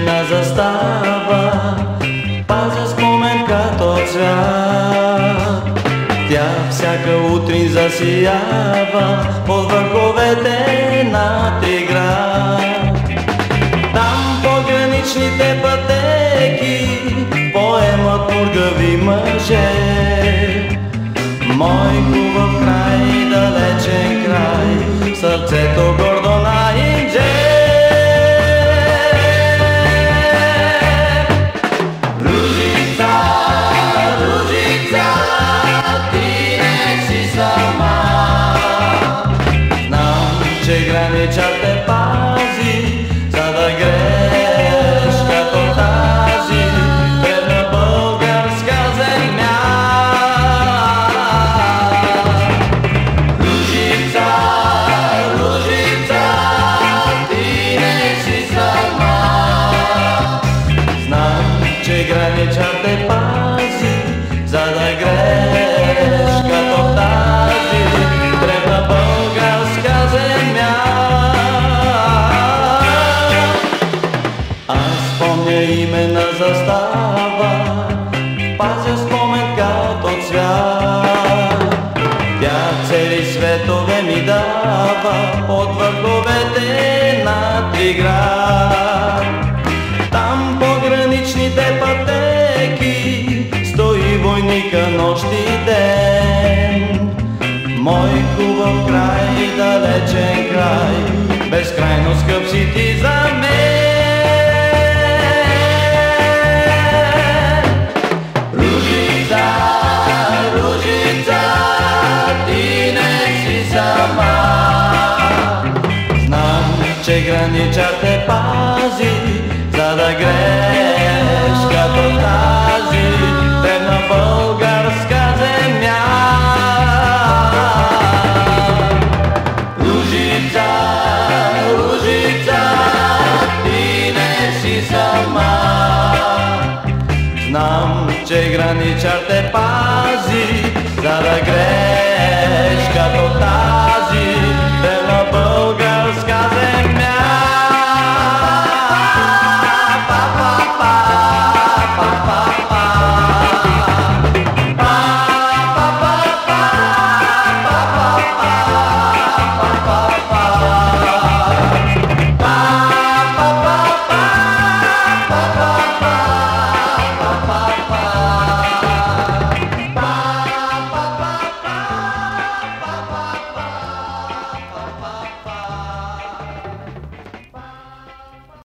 на застава Пазя спомен като цвят. Тя всяка утрин засиява Под върховете на Триград. Там пограничните пътеки Поемат мургави мъже. Мой хубав край, далечен край Сърцето го че гранича те пази, за да греш като тази древна българска земя. Аз помня име на застава, пазя спомен като цвят. Тя цели светове ми дава от върховете на Триград. Там войника нощ и ден. Мой хубав край, далечен край, безкрайно скъп си ти за мен. Ружица, Ружица, ти не си сама. Знам, че гранича те пази, за да греш като тази nici ar te pazi, dar grești ca total.